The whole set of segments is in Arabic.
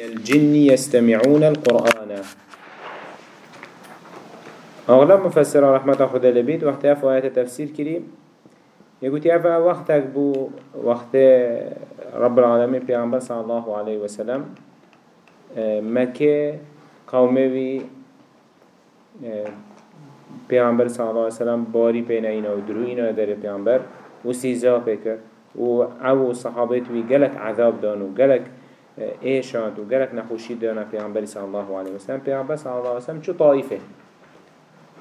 الجن يستمعون القرآن. أغلب مفسر رحمة خدا لبيت وقت أف آيات تفسير كريم. يقول أفا وقتك بو وقت رب العالمين پیغمبر صلى الله عليه وسلم مكة قومي پیغمبر صلى الله عليه وسلم باري بين اينا ودرو اينا در پیغمبر و سيزا بكر و أو صحابت وي قلق عذاب دانو قلق ايشان و قلق نخوشي دانا پیغمبر صلى الله عليه وسلم. پیغمبر صلى الله عليه وسلم چو طائفه؟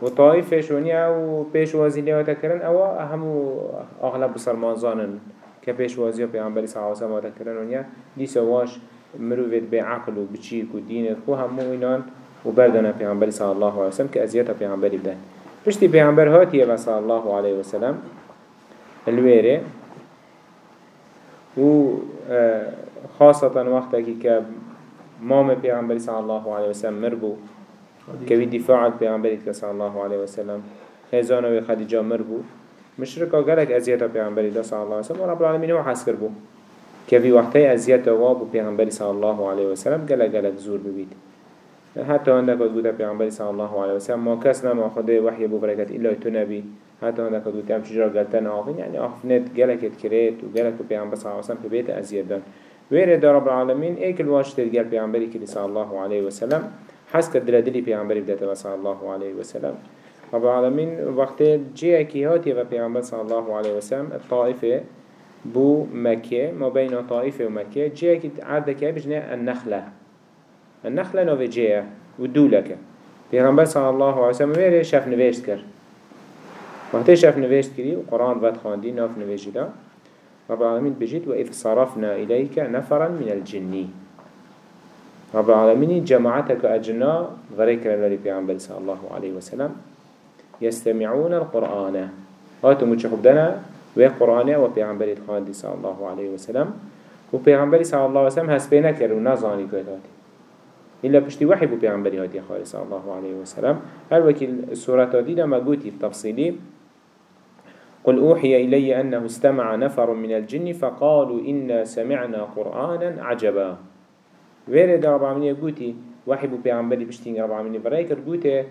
و طائفه شونيا و پیش وازی لیاتا کرن أو همو اغلب بسرمانزانن که پیش وازی پیغمبر صلى الله عليه وسلم لیاتا کرن ونیا دی سواش مروفت بعقل و بچیک و دینت خو همو اینان و بردنا پیغمبر صلى الله عليه وسلم که ازیتا پیغمبری بدن پشتی پیغمبر هاتیه و صلى الله عليه وسلم الویره و خاصة وقتك که مام پیغمبر صلى الله عليه وسلم مربو كوي دفاع البيغمبر صلى الله عليه وسلم. خزانة وخديجة مربو. مشركا قالك أزيادة بيغمبر صلى الله عليه وسلم ورب العالمين هو حس كربو كوي وقتي أزيادة وابو بيغمبر صلى الله عليه وسلم قالك قالك زور ببيت. حتى عندك قد بيغمبر صلى الله عليه وسلم ما كسنا ما خده وحي ابو بركات إلا تنبي. حتى عندك قد أم شجرة قلتان آخين يعني آخفنت قالك اتكريت وقالك بيغمبر صلى الله عليه وسلم في بيت أزيادة ويرد رب العالمين ايك الواشت القلب بيغمبر صلى الله عليه وسلم حس كد دلدلي پیامبری بدته صلى الله عليه وسلم رب العالمين وقت جاء كيهاتي و پیامبر صلى الله عليه وسلم الطائفة بو مكة ما بين طائفة ومكة جاء كي عدك بجنا النخلة النخلة نوفي جاء ودولك پیامبر صلى الله عليه وسلم ويري شاف نوشت كر وقت شاف نوشت كري وقرآن ود خاندي ناف نوشت رب العالمين بجيت وإذ صرفنا إليك نفرا من الجنين رب العالمين جماعتك أجنا غريك للي بيعنبال صلى الله عليه وسلم يستمعون القرآن. هاتو مجحب دنا وقرآن وبيعنبال الخاندي صلى الله عليه وسلم. وبيعنبال صلى الله عليه وسلم هسبينا كرو نظاني كويتاتي إلا بشتي وحي بو بيعنبال هاتي خالي صلى الله عليه وسلم هل وكي السورة دينا ما قوتي التفصيلي قل أوحي إلي أنه استمع نفر من الجن فقالوا إنا سمعنا قرآنا عجبا. ویره دا رب العالمین گوتی وحی بو پیغمبری پشتین رب العالمین برای کرد گوته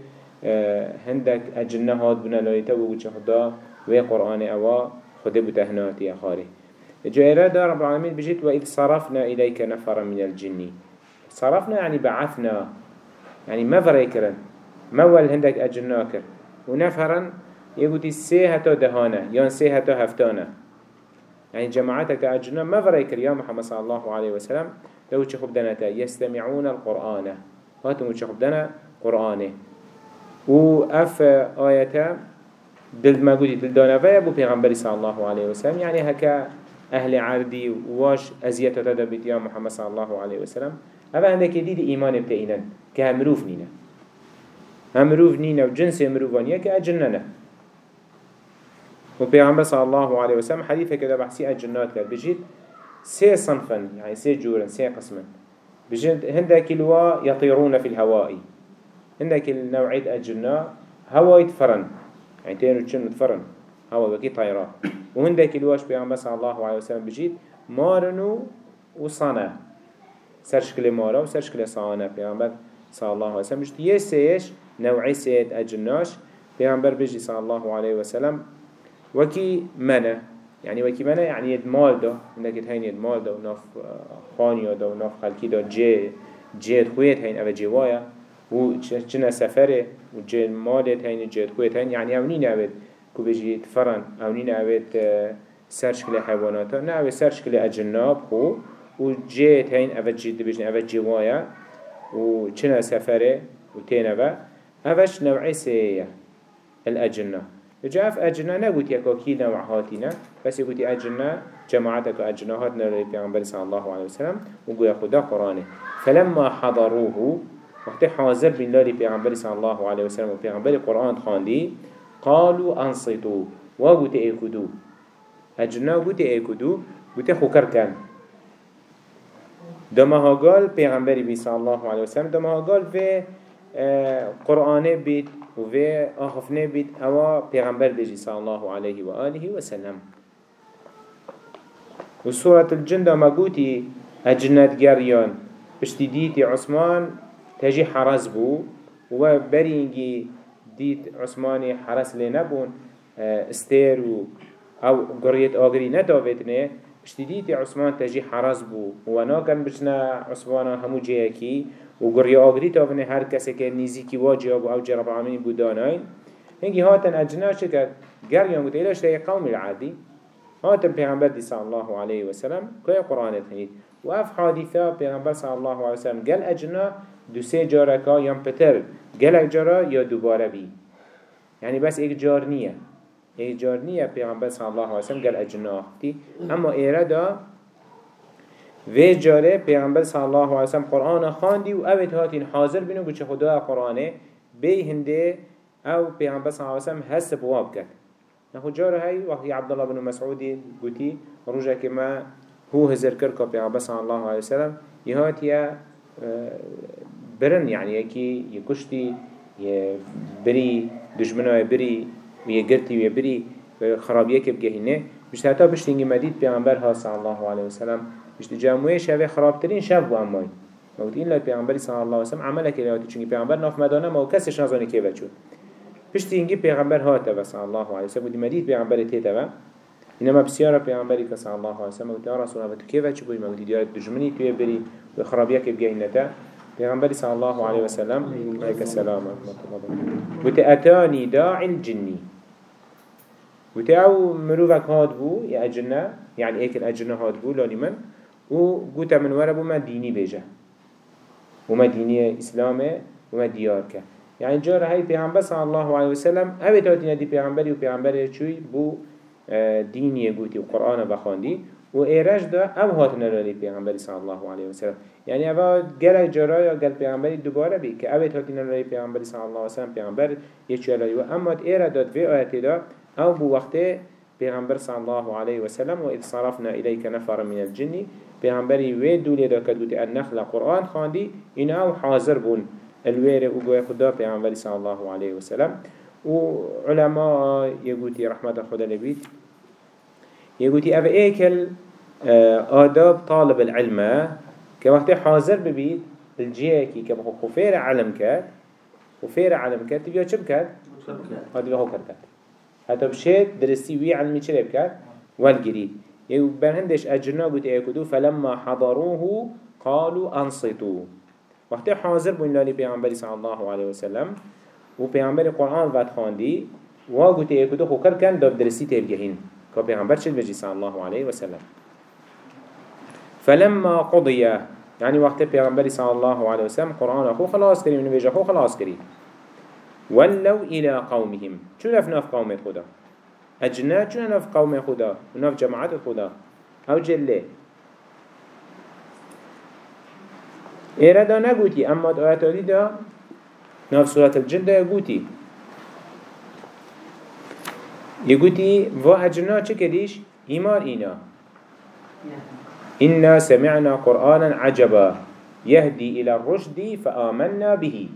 هندک اجنه هاد بنا لایتا و گوچه خدا و قرآن أوا خدا بو تهناتی اخاری جایره دا رب العالمین بجید و اذ صرفنا إليك نفر من الجنی صرفنا يعني بعثنا يعني ما فري كرن ما ول هندك أجنا كر ونفرا يقولي سي هتا دهانا يان سي هتا هفتانا يعني جماعتك أجنا ما فري كر يا محمد صلى الله عليه وسلم لو تشخب دنتا يستمعون القرآن هاتم تشخب دنا قرآنه. و اف آياتا دل ما قلت دل دانا فيا بو پیغمبر صلى الله عليه وسلم يعني هكا أهل عردي واش أزيادة تدبت يا محمد صلى الله عليه وسلم أما عندك ديد إيمان بتئنا كهمروف نينا همروف نينا وجنس مروفانيا كأجننا وبيغمبر صلى الله عليه وسلم حديثة كده بحسي أجنات كده بجيت سي صنفا يعني سي جورا سي قسما. بجد هندك الوا يطيرون في الهواء. هندك النوعية الجنة هوا يتفرن. يعني تينو تشن تفرن. هوا بكي طيران وهندك الواش بيعمل صلى الله عليه وسلم؟ بجيد مارنو وصنا سرشكل مارا صانا بيعمل صلى الله عليه وسلم. بجيد يسيش نوعي سيد الجناش بيعمل بجي صلى الله عليه وسلم وكي منه. يعني وكي منا يعني يد مال ده عندك هين يد مال ده وناف خانيا ده وناف خلقي ده جي جيد خويت هين أبا جوايا و چنا سفره. و جيد مالت هين جيد خويت هين يعني أونين أبد كو بيجي تفرن أونين أبد سرش كل حيواناتا نا أبد سرش كل أجناب خو. و جيد هين أبد جيد بيجن أبد جوايا و چنا سفره. و تينبا أبش نوعي سيئة الأجنة جاف أجنة نقول يكاكي نوع هاتينا بس يقول أجنة جماعتك أجنة هاتنا للبيغمبر صلى الله عليه وسلم وقول خدا قرآنه. فلما حضروه وقت حاضر بين الله للبيغمبر صلى الله عليه وسلم وبيغمبر القرآن خاندي قالوا أنصتوا وقلت إيكدو. أجنة قلت إيكدو قلت خكر كان دمها قال بيغمبر بي صلى الله عليه وسلم دمها قال في قرآن بيت و في آخفنه بيت أوا پیغمبر بيجي صلى الله عليه وآله وسلم و سورة الجن دا ما قوتي أجنات گريان بشتی دیتی عثمان تجي حرس بو. و برينجي ديت عثماني حرس لي نبون آه، استير أو قريت آگري نداوتنه بشتی دیتی عثمان تجي حرس بو و ناكن بشنا عثمان همو جيكي و قرية آگري تاونه هر کسی که نيزيكي واجه ابو أو جرب العالمين بو داناين هنگي هاتن اجنا شكر قريان قلت إلاش تاي قوم العادي هاتن پیغمبر دي صلى الله عليه وسلم كي قرآن تهيد و اف حادثة پیغمبر صلى الله عليه وسلم قال اجنا دو سه جاركا يم پتر. گلک جارا یا دوباره بی. يعني بس ایک جار نیه. ایک جار نیه. پیغمبر صلی الله علیه وسلم گل اجناح تی اما ایره دا وی جاره پیغمبر صلی الله علیه وسلم قرآن خواندی و اوید هاتین حاضر بینو بچه خدا قرآنه بی هنده أو پیغمبر صلی الله علیه وسلم هست بواب کرد نخو جاره هاي وقتی عبدالله بن مسعودی گوتی روژه که ما هو هزر کرد که پیغمبر صلی الله علیه وسلم یهات یا برن يعني يكي يكشتي يبري دجمنه يبري ويقرتي ويبري خرابيك بجهنه مش حتى بشتينجي مديد بيغمبر ها صلى الله عليه وسلم مش جاموه شبه خرابترين شب واماي موتين لا بيغمبر صلى الله عليه وسلم عملك الهاتي چونكي بيغمبر ناف مدانه ما كسش نظاني كيف چون بشتينجي بيغمبر هاته صلى الله عليه وسلم ودي مديد بيغمبر تيته إنما بسيارة بيغمبري صلى الله عليه وسلم ودي رسول الله كيف چبوي ما ودي ديارت دجمني توي بري وخرابيك بجهنته پیغمبر صلى الله عليه وسلم عليك السلام ورحمة الله وتأتاني داع الجني وتأو مروفك هاد بو يا أجنة يعني إيك الأجنة هاد بو لاني من وقوتا من وربو ما ديني بيجا. وما ديني إسلامي وما ديارك يعني جار هاي پیغمبر صلى الله عليه وسلم اوه تاتينا دي پیغمبری و پیغمبری چوي بو آه، ديني قوتي وقرآن بخاندي و ایرش دا أو هاتن لالی پیغمبری صلی الله علیه و سلم یعنی اوه گل جرا یا گل پیغمبری دوباره بی که اوه هاتن لالی پیغمبری صلی الله علیه و سلم پیغمبر یکی لالی و اما ایره داد وی آیت دا أو بو وقت پیغمبر صلی الله علیه و سلم و اذ صرفنا الیک نفر من الجن پیغمبری وی دولی دا کدوتی النخل قرآن خاندی این أو حاضر بون. الوير وقوي خدا پیغمبر صلی الله علیه و سلم. و علماء رحمة خدا لبيت يقولي أبا إيكل آداب طالب العلم كوقت حاضر ببيت الجيكي كما خفير علم كات خفير علم كات تبيا بكات؟ هذا هو كات حتى بشيت درستي وي علمي چه بكات؟ والجريد يقول برهندش أجرنا قلت إيكدو فلما حضروه قالوا أنصتوا. وقت حاضر بون لالي بيعنبري صلى الله عليه وسلم. و بيعنبري قرآن وقت خاندي وقلت إيكدو خكر كان داب درستي تبجهين که پیغمبر چه بجی صلی الله علیه و سلم فلما قضي يعني وقت پیغمبر صلی الله علیه و سلم قرآن خو خلاص کری و نویجه خو خلاص کری. ولو إلى قومهم. شو نف قوم خدا؟ أجنا شو نف قوم خدا؟ ونف جماعة خدا؟ أو جلة؟ إيرادا نقوتي. أما آيات دا نف سورة الجن دا يقوتي يقولي و أجرنا چكديش إيمان إنا. إنا سمعنا قرآنا عجبا يهدي إلى الرشد فآمنا به.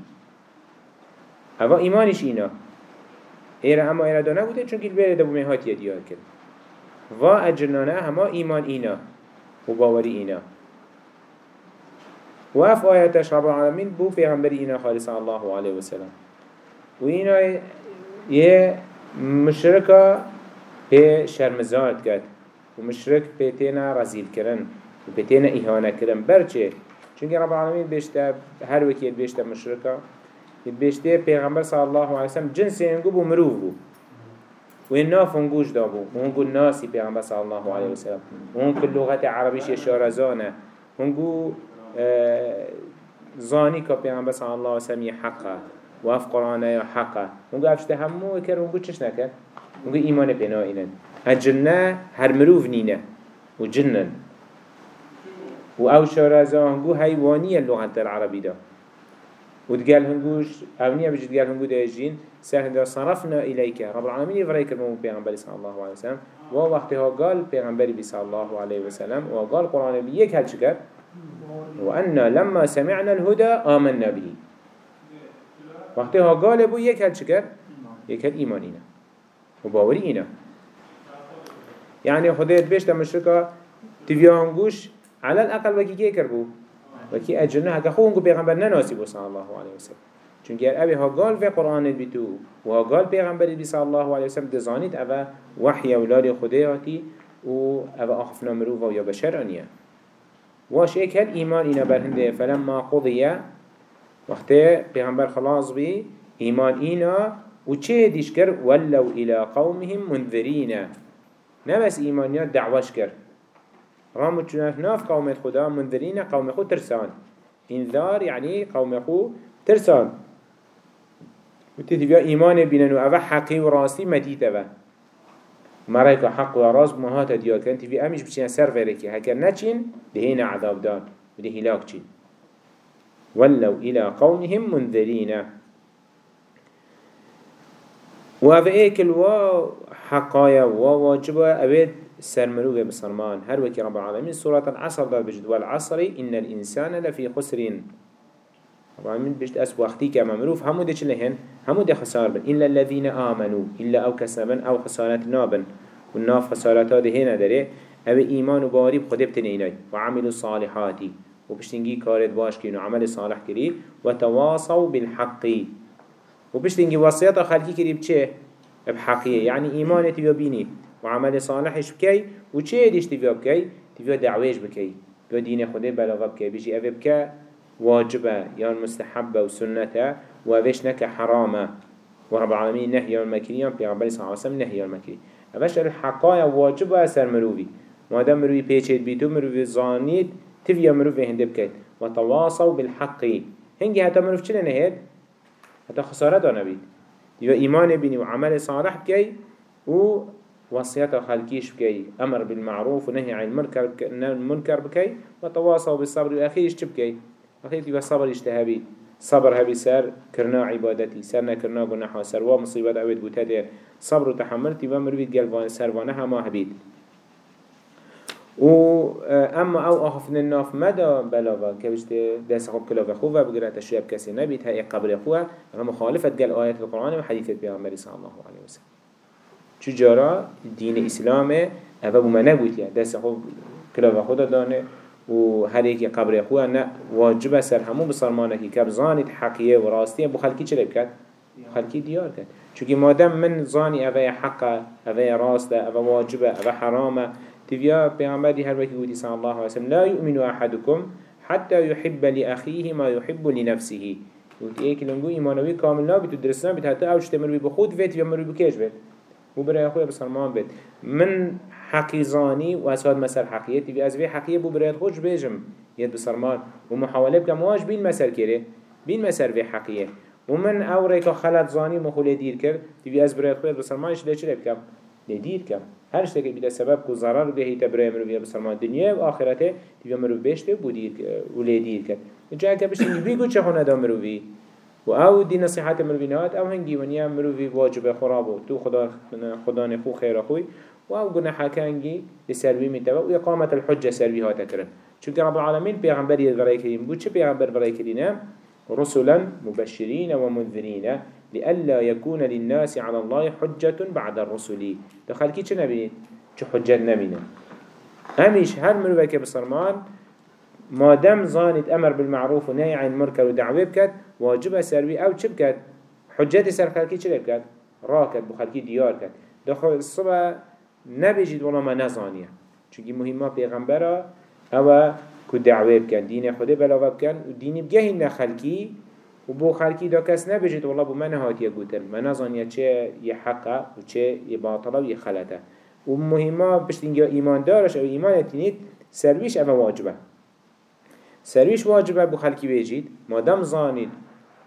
هذا إيمانش إنا إيرا أما إيرا دانا قلت چونك البير دبو مهات يديار كد و أجرنا هما إيمان إنا وباوري إنا وف آياتش رب العالمين بو پیغمبر إنا خالص الله عليه وسلم وإنا يه مشركة هي شرمزات كد ومشرك بيتنا رزيل كرن وبيتنا إهانة كرن برچه؟ چونك رب العالمين بيشتا هر وكي بيشتا مشركة بيشتا پیغمبر صلى الله عليه وسلم جنس ينقو بو مروف بو وين ناف هنگوش دابو وهنگو ناسي پیغمبر صلى الله عليه وسلم وهنگو اللغة عربيش يشارزانه هنگو آه زاني كا پیغمبر صلى الله عليه وسلم يحقه واف قرآن يا حقا ونقول أفشت همو كر ونقول چش نكر ونقول إيمان بنا الجنة هر مروف نينة وجنن وأو شارزا هنقول هيوانية اللغة العربية ده وتقال هنقوش أونية بجد قال هنقول داجين سهل صرفنا إليك رب العالمين يفريك المهم بيغنبري صلى الله عليه وسلم. ووقتها قال بيغنبري صلى الله عليه وسلم وقال قرآن بيك هل شكر وأن لما سمعنا الهدى آمنا به. وقتی ها گاله بو یک هل چکر؟ یک هل ایمانینه و باوری اینه يعني خديت بيشتا مشركة تبيا هنگوش على الأقل وكي كي كربو وكي أجرنا هكا خو هنگو پیغمبر بو صلى الله عليه وسلم. چونك أبي ها قال في قرآن بيتو وها قال پیغمبر بي صلى الله عليه وسلم دزانيت أبا وحي أولاد خدياتي و أبا أخفنا مروفا بشر أنيا واش ايك هل إيمان إنا برهنده فلما قضي وقت پیغمبر خلاص بي إيمان إنا و چه ديش كر ولو إلى قومهم منذرين نبس إيمانيات دعوش كر رامو چونف ناف قوم خدا منذرين قوم خود ترسان انذار يعني قوم خود ترسان وتتبع إيمان بينن وأفا حقي وراسي مديت أفا مريك حق وراس مهات ديار كان تبي أمش بشين سر فريكي هكا نچين دهينا عذاب دان وده هلاك چين ولو إلى قومهم منذرين وهذا ايكل و حقايا و واجبا أبيت سرمروه بسرمان هر وكي رب العالمين سورة العصر دا بجد والعصر إن الإنسان لفي خسرين رب العالمين بجد أس وقتي كما مروف همو دي چلهن همو دي خسار بن إلا الذين آمنوا إلا أو كسبن أو خسارات نابن والناف خسارات هذه هنا داره أو إيمان وباري بخده بتنيني وعملوا الصالحات وبشتنجي كارت باش كينو عمل صالح كري وتواصوا بالحق وبشتنجي وصيات خلقي كري بچه بحقية يعني إيمانتي وبيني وعمل صالحش بكي وچه ديش تبيا بكي تبيا دعويش بكي بيا دين خده بلغة بكي بيجي أبي بكي واجبة يعني مستحبة وسنة وفيش نك حرامة ورب العالمين نهي المكريان في عبالي صلى الله عليه وسلم نهي المكري أفش الحقايا واجبة أسر مروفي ما دام مروفي بيشيت بيتو مروفي زانيت تفيا مروفي هنده بكيت وتواصوا بالحق. هنجي هتا مروف چلي نهيد هتا خسارة دانا بيت يبقى إيمان بيني وعمل صالح بكي و وصيات خلقيش بكي. أمر بالمعروف ونهي عن المنكر المنكر بكي وتواصوا بالصبر والأخير يشتب بكي أخير يبقى صبر هبي سر كرنا عبادتي. سرنا كرنا قناحا سر ومصيبات أويد بوتادين صبر وتحمل تبا مرويد قلبان سروانها ما هبيد و أما أو أخفن الناف مدى بلاغا كبشت دست خوب كلاغ خوفا بقرأت الشياب كسي نبيت. هاي قبر خوفا. مخالفة قال آيات القرآن وحديثة بيغمبر صلى الله عليه وسلم. چجارا دین اسلامه اوه بوما نبود یا دست خوب کلاوه خدا دانه. و هر یکی قبر خواه نه واجب سر همون بسرمانه که کب زانید حقیه و راستیه. بو خلکی چه کرد؟ خلکی دیار کرد. چونکه مادم من زانی اوه حقه اوه راسته اوه واجبه اوه حرامه. تبيا پیغمبری هر وکی گودی صلی الله علیه وسلم لا يؤمن احدكم حتى يحب لأخيه ما يحب لنفسه. قلت إيه كلنگو ايمانوي كامل نابت و درسنا بت حتى اوش تمروي بخود فيت و مروي بكيش فيت و برای خوی بسلمان بید من حقیزانی و اساد مثل حقیتی و از وی حقیه بو برای خوش بیجم ید بسلمان. و محاولة بکم واش بین مثل کره بین مثل وی حقیه و من أو ریکا خلط زانی مخوله دیر کرد تیوی از برای خوی بسلمانش لی چلی بکم لی دیر کم. هر شتى بيدا سبب كو ضرر به تبرئ مروفيا بسلمان. دنيا و آخرته تبيا مروف بيشته بودير وليدير كد جاء كبش بيقول چه خونه دا مروفي و أو دی نصیحت مروینات أو هنگی ونیا مروی واجب خرابو تو خدا خدا نخو خیر خوی. و آو گناه کنگی لسروی میتوا و اقامت الحجة سروی ها تکرن چون رب العالمین پیغمبر برای کریم بود. چه پیغمبر برای کرینه رسلا مبشرين ومنذرين لئلا يكون للناس على الله حجة بعد الرسل دخل كي چه نبينين چه حجة نبينين هميش هر مروك بصرمان ما دام زانت أمر بالمعروف ونهي عن المنكر ودعوة بكت واجب سروي أو چه بكت؟ حجات سر خلقي چه بكت؟ راكت بخلقي ديار كت دخل الصبح نبيجد والله ما نزانيه چونكي مهمة پیغمبره أو كو دعوه بكن دين خده بلاوه بكن و دين بگهين نخلقي و بو خلقي دا كس نبيجد والله بو من هاتيه قوتن ما نزانيه چه يحقه و چه يباطله و يخلته و مهمة بشتنگه ايمان دارش أو ايمان تنيد سرويش أو واجبه. سرويش واجبه بو خلقي بيجيد ما دام زانيد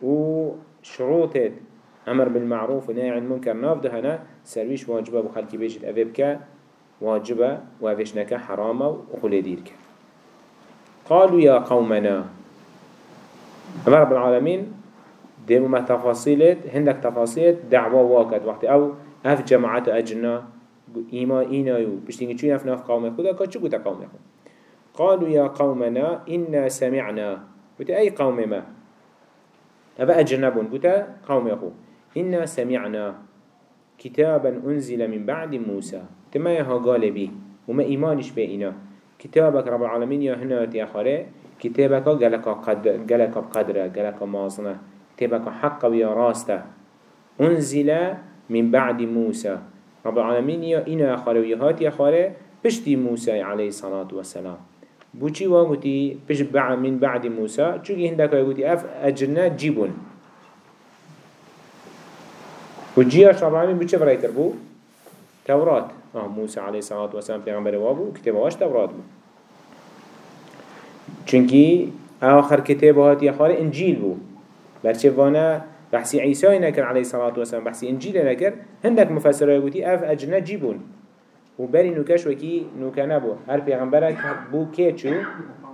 و شروطت أمر بالمعروف ونهي عن المنكر ناف دهنا سرويش واجبه بو خلقي بيجيد اوه واجبه و اوش نكا حرامه وخلي ديرك قالوا يا قومنا. أمر رب العالمين ديمو ما تفاصيلت هندك تفاصيلت دعوة واقت وقت أو اف جماعات اجنا إيما إينا يو بشتيني چون اف ناف قومي چو قوتا قومي خدا قالوا يا قومنا إنا سمعنا. قلت أي قوم ما؟ أبا أجنبون. قلت قوم يخو إنا سمعنا. كتابا أنزل من بعد موسى. تما يها قال بي. وما إيمانش بينا كتابك رب العالمين يا هنا يا خاري كتابك جلك قدر جلك بقدره. جلك مازنه. كتابك حق ويا راسته. أنزل من بعد موسى. رب العالمين يا إنا خرويهات يا خاره بشتي موسى عليه الصلاة والسلام. بوچی وا گوتی بعد من بعد موسى چونکی هندک های گوتی اف اجنه جیبون. و جیاش رب العالمین بچه برای کر بو؟ تورات. آه موسى عليه الصلاة والسلام پیغمبر وابو كتاب واش تورات بو. چونکی آخر كتاب هات يا خاره انجيل بو. برچه وأنا بحثي عيسى نكر عليه الصلاة والسلام بحثي انجيل نكر هندك مفسره يقولي اف اجنه جيبون و بری نوکش وکی نوکه نبو هر پیغمبرک بو که چو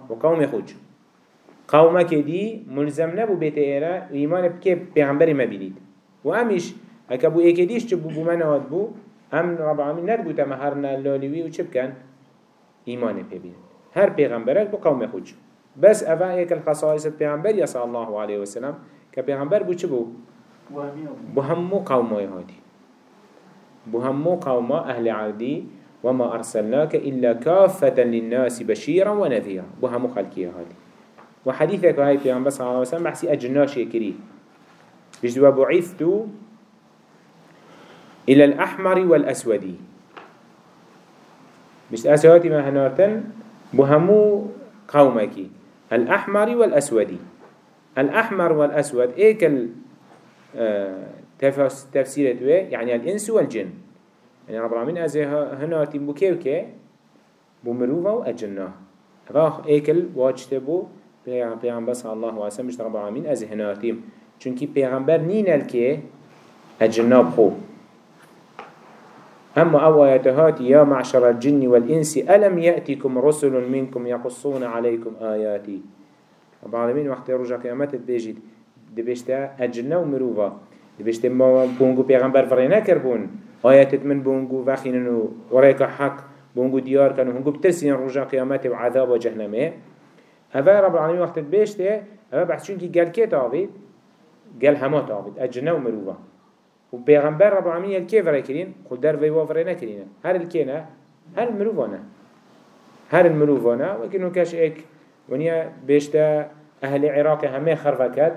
و قوم خود قومه که دی ملزم نبو بیت ایره و ایمان بکه پیغمبری مبینید و امیش اکا بو ایک دیش چو بو بو من آد بو هم رب العالمین ند بو تمه هر نلالیوی و چه بکن؟ ایمان ببین هر پیغمبرک بو قوم خود بس اوه ایک الخصائص پیغمبر یا صلی الله علیه وسلم که پیغمبر بو چه بو؟ بو همو قومه هادی بهمو قوم أهل عادي وما أرسلناك إلا كافة للناس بشيرا ونذيرا. بهمو خلقية هذه. وحديثك هاي في عن بس على وسلم بحسي أجناش يكري. بجدوا بعثت إلى الأحمر والأسود. مش أسواتي ما هنارتن بهمو قومك الأحمر والأسود. الأحمر والأسود إيك تفسيرت وي يعني الإنس والجن. يعني رب العالمين أزي هنا تيمبو كيو كي بمروفا وأجنة هذا ايكل واجته بو پیغمبر صلى الله عليه وسلم رب العالمين أزي هنا تيم چونكي پیغمبر نين الكي أجنة بخو. أما أو آياتهات يا معشر الجن والإنس ألم يأتكم رسل منكم يقصون عليكم آياتي رب العالمين وقت رجع قيامات بيجي دبشتا أجنة ومروفا دبشت ما بونگو پیغمبر فرینه کر بون. آیتت من بونگو وخینن و حق بونگو دیار کنو هنگو بترسین رجا قیامت و عذاب و جهنمه. هذا رب العالمين وقت بيشته هذا بحث شنكي قال كي تعبيد قال هما تعبيد أجنة ومروفا وبيغمبر رب العالمين الكي فري كرين خل در في وافرينا كرين هر الكينا هر المروفانا هر المروفانا وكنو كاش ايك ونيا بيشته أهل العراق همه خرفكات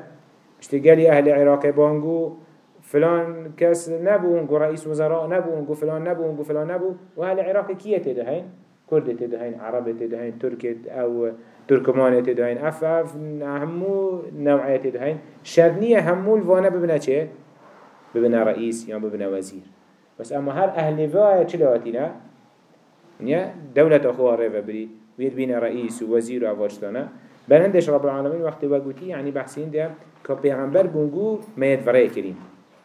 اشتقالي أهل العراق بانجو فلان کس نبو اونگو رئیس وزراء نبو اونگو فلان نبو اونگو فلان نبو. و أهل عراق کیه تدهین؟ کرد تدهین عرب تدهین ترک أو ترکمان تدهین اف اف همو نوعیت تدهین شرنیه همو الوانه ببنه چه؟ ببنه رئیس یا ببنه وزیر بس اما هر أهل وای چه لواتینا؟ نیا دولت اخوار ریفه بری. وید بین رئیس و وزیر و اوارشتانه بلندش رب العالمین وقتی وقتی يعني بحثين ده که پیغمبر بونگو مید ورای کریم.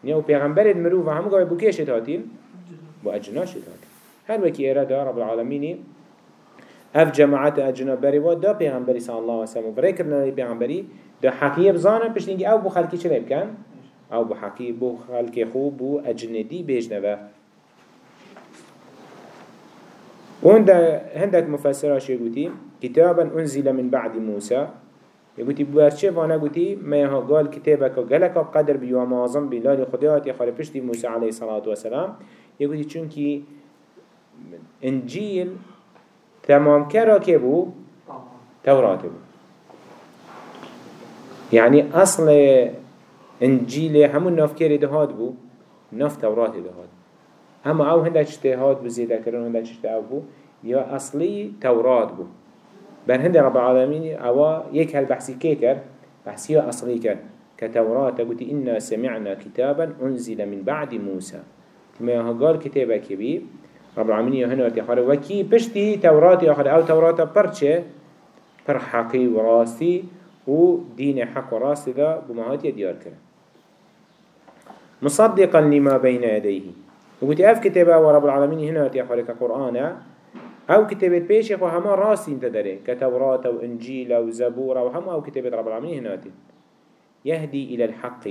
نیا و پیغمبرت مروف همو گاوی بو کیشت هاتین بو اجناشت هاتین هر وکی إرادة رب العالمینی اف جماعت اجنا بری و دا پیغمبری صلی الله علیه و برای کردن پیغمبری دا حقیه بزانه پشت أو بو خلکی چه بکن؟ أو بو حقیه بو خلکی خوب بو اجندی بیجنه وهند هندك مفسراش يقولي كتابا أنزل من بعد موسى. يقولي بورچه وأنا قلتي ما يها قال كتابك قلق قدر بيو معظم بلال خديات يخالي پشتي موسى عليه الصلاة والسلام يقولي چونكي انجيل تمام كرا كبو توراة بو؟ يعني أصل انجيل همون نافكير دهاد بو ناف توراة دهاد. اما أو هندك اجتهاد بزيده كرن هندك اجتهاد بو يا أصلي توراة بو. بل هند رب العالمين أوا يك هالبحثي كيكر بحثي أصلي كر كتوراة قلت إنا سمعنا كتابا أنزل من بعد موسى. كما قال كتابة كبير رب العالمين هنا ارتخار وكي بشتي توراة آخر أو توراة برشة بر حقي وراسي و دين حق وراسي ذا بمهاتي ديار كر مصدقا لما بين يديه. وقلت أف كتابة ورب العالمين هنا ارتخار كقرآن أو كتابت بيش خو هما راسي انت داري كتوراة و انجيل و زبور و هما أو كتابت رب العالمين هناتي يهدي إلى الحق.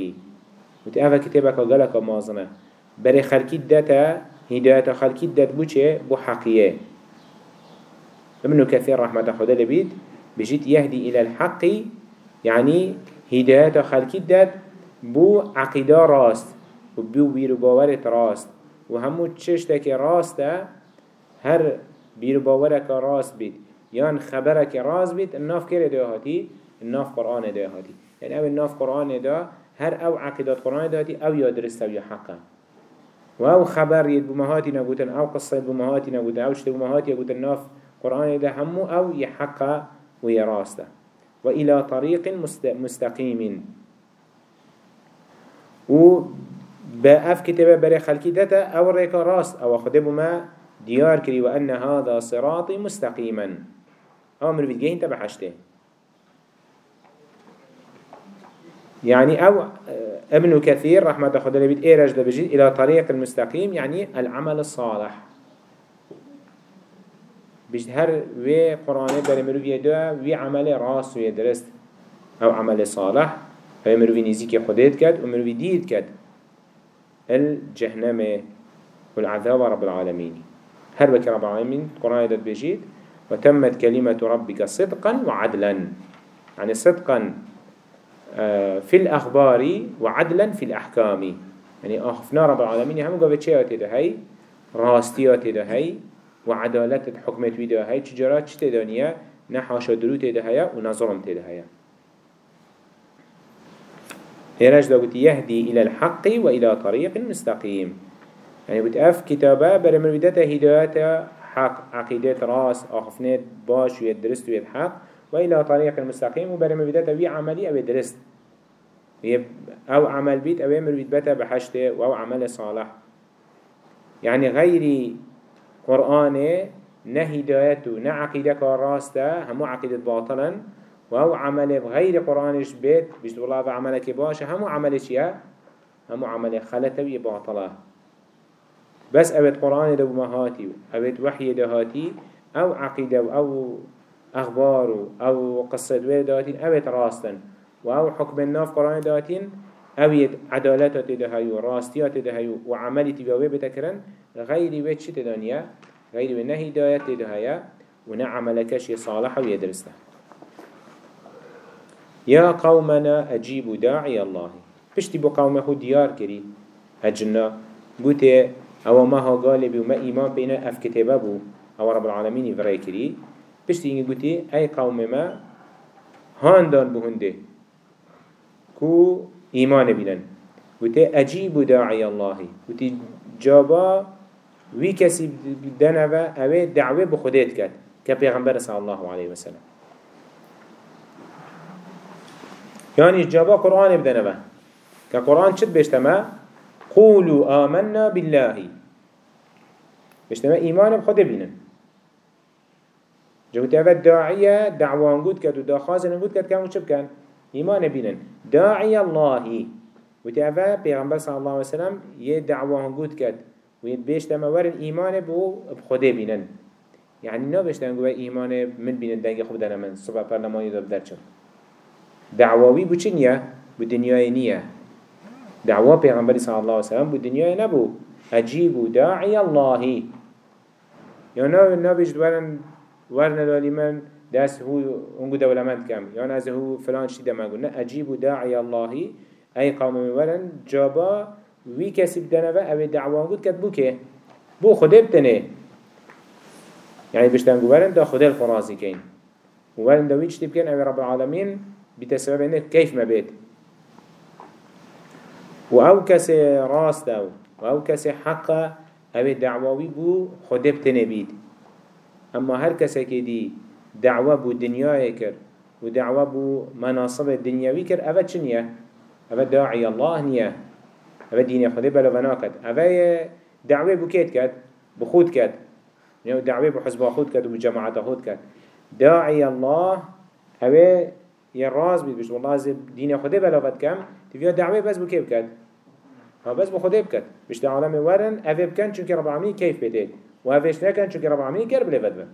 وتأفا كتابك وقالك مازنه بري خلقي داتا هداية خلقي دات بوچه بو حقية. ابن كثير رحمة خدا لبيت بجيت يهدي إلى الحق يعني هداية خلقي دات بو عقيدة راست وبو بيرو باورت راست وهمو تششتك راست هر بیر باورک راست بید. يان خبرك راز بيت الناف كير ده هاتي الناف قرآن ده هاتي يعني أو الناف قرآن ده هر أو عقيدات قرآن ده أو يدرس أو يحقا و أو خبر يد بمهاتي نقولن أو قصة بمهاتي نقولن أو شتو بمهاتي يقولن الناف قرآن ده همو أو يحقا ويراسته وإلى طريق مستقيم و بأف كتابة بري خلقي داتا أو ريكا راست أو خدبو ما ديار كري وأن هذا صراطي مستقيما. أو من بيتجيه تبع حشته يعني أو آه، ابن كثير رحمة الله خدله بيت إيرج دبجي إلى طريق المستقيم يعني العمل الصالح. بيجد هر وي قرآن بري مروفية دوا وي عمل راس ويدرست أو عمل صالح. فيمروفي نزيكي خديت كد ومروفي ديد كد. الجهنم والعذاب رب العالمين. هر بك رب العالمين. قرآن يدد بجيد وتمت كلمة ربك صدقا وعدلا. يعني صدقا آه، في الأخبار وعدلا في الأحكام. يعني أخفنا رب العالمين هم قابل شيئات ده هاي راستيات ده هاي وعدالة حكمة ويدا هاي تجارات شتدانية نحاشا دروت ده هاي ونظرم ده هاي هيراج قلت يهدي إلى الحق وإلى طريق مستقيم. يعني قلت أف كتابة برمر بداتا هداية حق عقيدة راس أخفنات باش ويدرست ويدحق وإلى طريق المستقيم وبرمر بداتا وي عملي أو يدرست أو عمل بيت أو يمر بيت بحشته أو عمل صالح. يعني غير قرآن نهدايته نعقيدة كراسته همو عقيدة باطلا وهو عمل غير قرآنش بيت بيشت والله بعملك باشا همو عملش يا همو عمل خلته باطله. بس أبد قرآن دو مهاتي أبد وحي دهاتي أو عقيدة أو أخبار أو قصة ويداتين أبد راستن وأو حكم الناف قرآن داتين أو عدالات تدهيو راستيات تدهيو وعملي تباوي بتكرن غير ويتش تدانيا غير ونهي دايات تدهيا ونعملكش صالح ويدرسته يا قومنا أجيبوا داعي الله. بشتي بو قومه ديار كري هجنا بوتي أو ما ها غالب وما إيمان بينا اف كتابه بو. أو رب العالمين يفرأي كري بشتي ينجي بوتي أي قوم ما هاندان بهنده. كو إيمان بينن بوتي أجيبوا داعي الله. بوتي جابا وي كسي دنبا اوه دعوة بخديت كد كبيغمبر صلى الله عليه وسلم. يعني جابا قرآن بدنبا كقرآن شد بيشتما قولوا آمنا بالله. بيشتما إيمان بخده بينن جوت أفا داعية دعوان قد كد ودا خازن قد كد كان وشب كان إيمان بينن داعي الله. وتأفا بيغمبر صلى الله عليه وسلم يدعوان قد كد ويبيشتما ورن إيمان بو بخده بينن يعني نا بيشتما قوة إيمان من بينن دنگي خودنا من صبح برناماني دو بدرچم دعواوی بو چی نیه؟ بو دعوا پیغمبری صلی الله علیه وسلم بو دنیای نبو اجیبو داعی اللهی یا نه نه بیشت ورن ورن لالی من دست هو اونگو دولمند کم. یا نه از هو فلان چی دمگو نه اجیبو داعی اللهی ای قوم ورن جابا وی کسی بدنه و اوی دعوان گود کد بو که بو خوده بتنه. يعني بيشتنقوا ورن دا خده الفرازي كين ورن دا ويش تبكين أبي رب العالمين بتسبب انه كيف ما بيت و أو کسی راست أو و أو کسی حق أو دعواوی بو خود بتنه بید أما هر کسی که دی دعوة بو دنیای کر و دعوة بو مناصب دنیاوی کر أو چنیه؟ أو داعی الله نیه أو دین خود بلو کد أو دعوة بو کت کد بو خود کد يعني دعوة بو حزب خود کد و جماعت خود کد داعی الله أو یه راز بید بشت والله از دین خوده بلاغت کم. تبیا دعوه بس بو کی بکد؟ ها بس بو خوده بکد. بشت عالم ورن اوه بکن چونکه رب العالمین کیف بده. و اوهش نکن چونکه رب العالمین گر بلفت بن.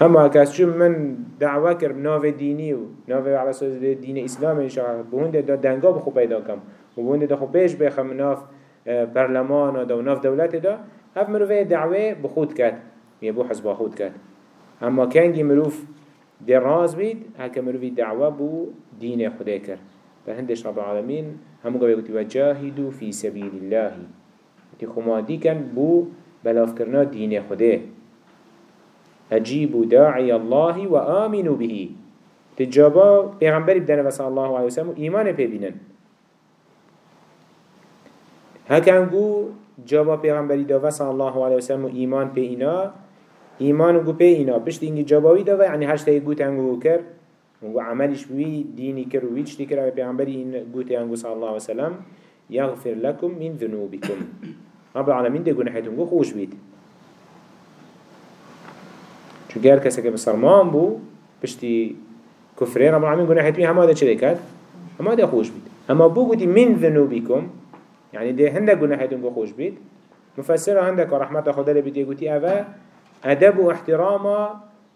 اما کس چون من دعوه کرد ناو دینی و ناو أساس دین اسلام انشاء بهونده دا دنگا بخو پیدا کم. و بهونده دا خو پیش بخم ناف برلمان و ناف دولت دا هف مروفه دعوه بخود کد. یه حزب خود کد. اما کنگی مروف در راز بید هکه مروی دعوه بو دین خدا کر فهندش رب العالمين همو قبل قلت وجاهدوا في سبيل الله تی خمادی کن بو بلاف کرنا دین خدا أجيبوا داعي الله وآمنوا به تجابا پیغمبری بدن صلى الله عليه وسلم إيمان ببینن هكذا جابا پیغمبری داوه صلى الله عليه وسلم إيمان بإنا إيمان گو بإنا بشت إنجي جاباوي داوه يعني هشتا يقو تنگو كر و عملش بوي ديني كر و ويش تكر پیغمبری إن قو تنگو صلى الله عليه وسلم يغفر لكم من ذنوبكم رب العالمين ده گناحتون گو خوش بيت چو گهر کسی که بسرمان بو پشتی كفرين رب العالمين قلنا حيث هما ده چه كات هما ده خوش بيت اما بو قلت من ذنوبكم يعني ده هنده قلنا حيث خوش بيت مفسره عندك رحمة خدا ده بيتي قلت أفا أدب واحترام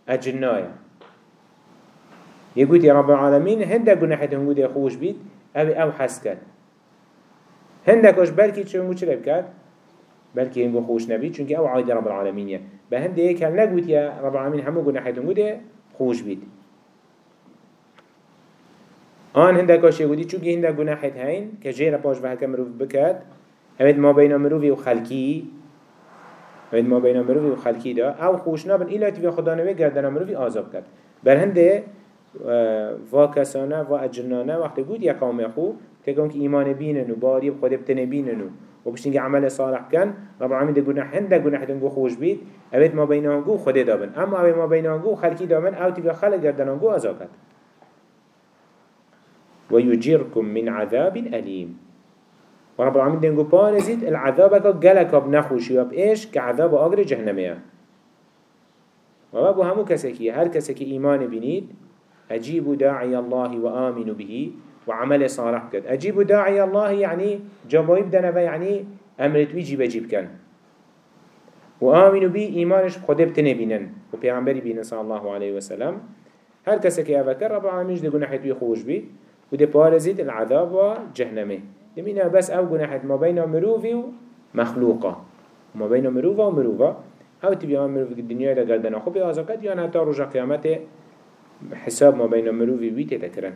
أجنايا يقول يا رب العالمين هنده قلنا حيث ده خوش بيت أبي أو حسكت هندك وش بلكي تشون چه بكات بلكي هنگو خوش نبي چونك أو عايد رب العالمين به هنده يك هل نقول يا رب العالمين همو قلنا حيث ده خوش بيت. آن هنده کاشی بودی چونکه هنده گناحت هین که جیر پاش به هکه مروف بکد اوید ما بین ما بین مروفی و خلکی دا أو خوش نابن ایلا تیوی خدا نوی گردن مروفی آزاب کرد. بر هنده و کسانه و اجنانه وقتی گود یا قوم خو تکون که ایمان بینن و باری خود بتنه بینن و بشتنگی عمل صالح کن رب العالمین ده گناح هنده گناح دنگو خوش بید. اوید ما بین آنگو خود دابن اما اوید ما بین آنگو خلکی دابن أو تیوی خلق گردن آنگو آزاب کرد. ويجيركم من عذاب أليم ورب العالمين دينجو بارزيد العذابك بنخوش يب إيش كعذاب أغر جهنمية وابو همو كسكي هر كسكي إيمان بنيد أجيب داعي الله وآمن به وعمل صالح كد أجيب داعي الله يعني جواب دنبا يعني أمرت ويجي بجيب كان وآمن به إيمانش خده بتنبينن وبيغمبري بينا صلى الله عليه وسلم هر كسكي أفكر رب العالمين دي قناحة بيخوش بي وده بارزيد العذاب وجهنمه دمينا بس أو جناحت ما بين مروفي ومخلوقه ما بين مروفه ومروفه أو تبيا مروفي الدنيا دا قردنا؟ خوب ازاكت يعني حتى رجع قيامته حساب ما بين مروفي بيت تكرن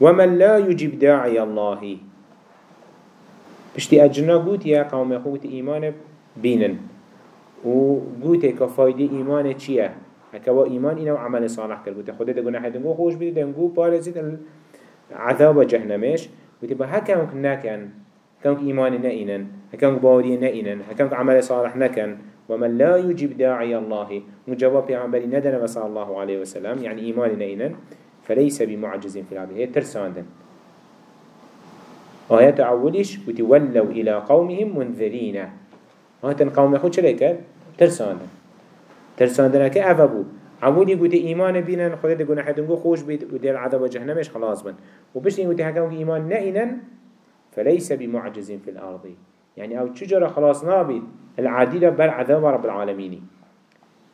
ومن لا يجيب داعي الله. بشتي أجنا قوت يا قوم يخوت إيمان بينن و قوت كفايدة إيمان چيه هكوا إيمان إنه عمل صالح كر قلت خدا دقونا حد نقول خوش بيد دنقو بارزيد العذاب جهنمش هكا ممكن نكن هكا إيمان نئنن. هكا باوري نئنن. هكا عمل صالح نكن. ومن لا يجيب داعي الله مجواب عمل ندن صلى الله عليه وسلم يعني إيمان نئنن. فليس بمعجز في العبد. هي ترساندن آيات أولش وتولوا إلى قومهم منذرين. هاتن قوم يخوش لك ترساندن ترساندنا که اوه بو عبودی گوته ایمان بینن خدا ده گناحتون گو خوش بید و دل عذاب جهنمش خلاص بن. و بشت این گوته حکم که ایمان نئینن فليس بمعجز في الأرض. يعني أو تجرى خلاص نابد العديدة بل عذاب رب العالمين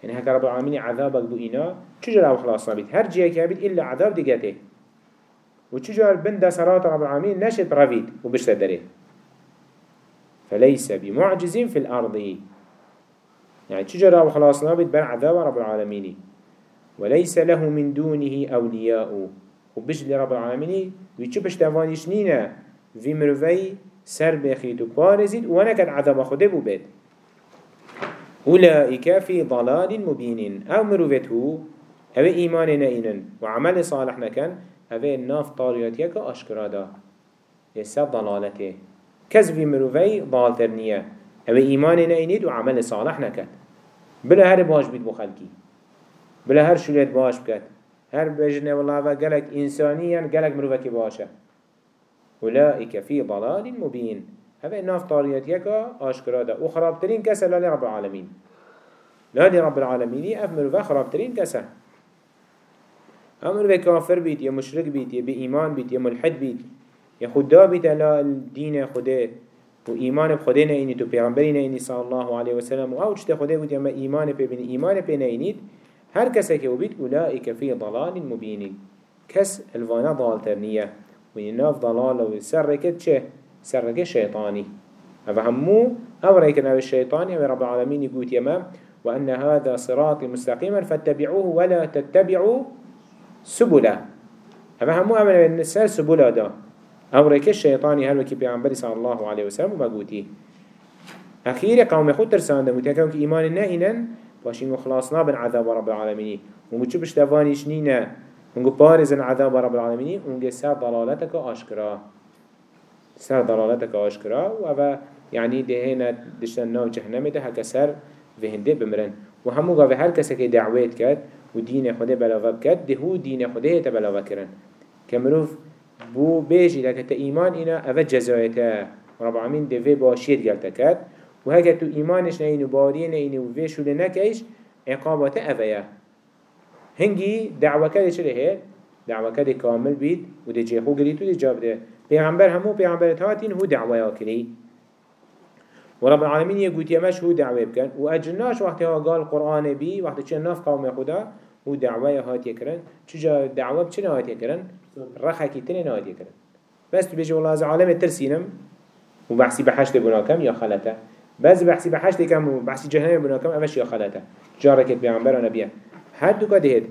يعني هكا رب العالمين عذابك بإنا تجرى أو خلاص نابد هر جيه كابد إلا عذاب دقاته وتجرى بند سرات رب العالمين نشت رفيد وبشت داره. فليس بمعجز في الأرض. يعني تجرى وخلاص نابد بل عذاب رب العالمين وليس له من دونه أولياء. وبش لرب العالمين ويشو بش تفانيش نينا. في مروفي سر بخيت وبارزيد ونكد عذاب خده ببيت أولئك في ضلال مبين. أو مروفته أو إيمان نئنن وعمل صالح نكن أو الناف طارياتيك أشكرادا. يسا ضلالته كذب مروفي ضالترنية أو إيمان نئند وعمل صالح نكن. بلا هر باش بيت بو خلقي. بلا هر شليت باش بكت هر بجنة والله قالك إنسانيا قالك مروفك باشا أولئك في ضلال مبين هذا الناف طاريات يكا أشكرا دا وخرابترين كسا لا لرب العالمين لا لرب العالمين أف مروفا خرابترين كسا أمر كافر بيت يا مشرك بيت يا بإيمان بيت يا ملحد بيت يا خدا بيت لا الدين خدا و ایمان بخدا نینید تو پیغمبری نینید صلی الله علیه و سلم. و أو چه خدا بود اما ایمان پی بین ایمان پی نینید. هر کسی که بید اولئک فی ضلال مبین. کس الوانا ضال ترنیه و ناف ضلال و سرکت چه؟ سرکت شیطانی. همو أو ريكن أو الشيطان أو رب العالمين يقول يما وأن هذا صراط مستقيما فاتبعوه ولا تتبعوا سبلا همو أمن النساء سبلا ده أو ريك الشيطاني هل وكي بيعنبري صلى الله عليه وسلم وما قوتي أخير قوم خود ترسانده متكون كإيمان نائنا باشين وخلاصنا بن عذاب رب العالمين ونقول بش تفانيش نينا ونقول بارز عذاب رب العالمين ونقول سر ضلالتك أشكرا سر ضلالتك أشكرا وهذا يعني دهنا دشتن ناو جهنم ده هكا سر هنده بمرن. وهمو قاوه هر کسی که دعوت کرد و دین خدا بلاغه کرد ده هو دین خدا هیتا بلاغه كمروف بو بيجي لك تا إيمان إنا أفا جزايتا رب العالمين ده في باشيت قلتا كات وهكا تو إيمانش نينو باريه نينو وفي شول نكيش عقابتا أفايا هنگي دعوة كده چره هيد دعوة كده كامل بيد وده جيخو قريت وده جاب ده پیغمبر همو پیغمبر تاتين هو دعوة كري ورب العالمين يقول يمش هو دعوة بكن وأجناش وقتها قال قرآن بي وقت چه ناف قوم خدا هو دعوة هات يكرن چجا دعوة بچه هات يكرن رخا كي تنين هات يكرن بس تبيجي والله از عالم ترسينم وبحسي بحشت بناكم يا خلته بس بحسي بحشت كم وبحسي جهنم بناكم أفش يا خلته جارك بيعنبر نبيه هر دو قد هيد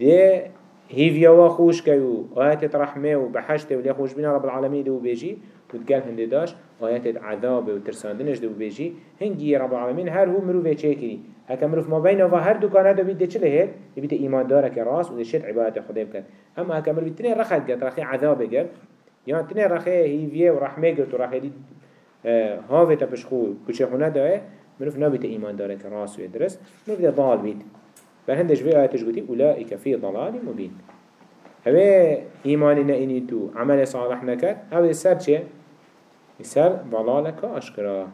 ده هيفيا وخوش كيو آيات رحمة وبحشت ولي خوش بنا رب العالمين دو بيجي وتقال هنده داش آيات عذاب وترساندنش دو بيجي هنجي رب العالمين هر هو مروفه چه هكا مروف ما بين وهر دو دو بيده چله هيد يبيده إيمان دارك راس وده شد عبادة خده بكت أما هكا مروف تنين رخد قد رخي عذاب قد يعني تنين رخي هيفيا ورحمة قد ورخي دي آه هاوه تبشخو كشه خونه ده مروف نبيته إيمان دارك راس ويدرس مروف ده ضال بيت فهندش في آياتش قلتي أولئك في ضلال مبين هذا إيماننا إني تو عمل صالح نكت هذا السر چه؟ السر ضلالك أشكرا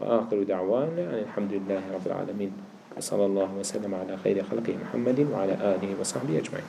وآخر دعوانا أن الحمد لله رب العالمين وصلى الله وسلم على خير خلقه محمد وعلى آله وصحبه أجمعين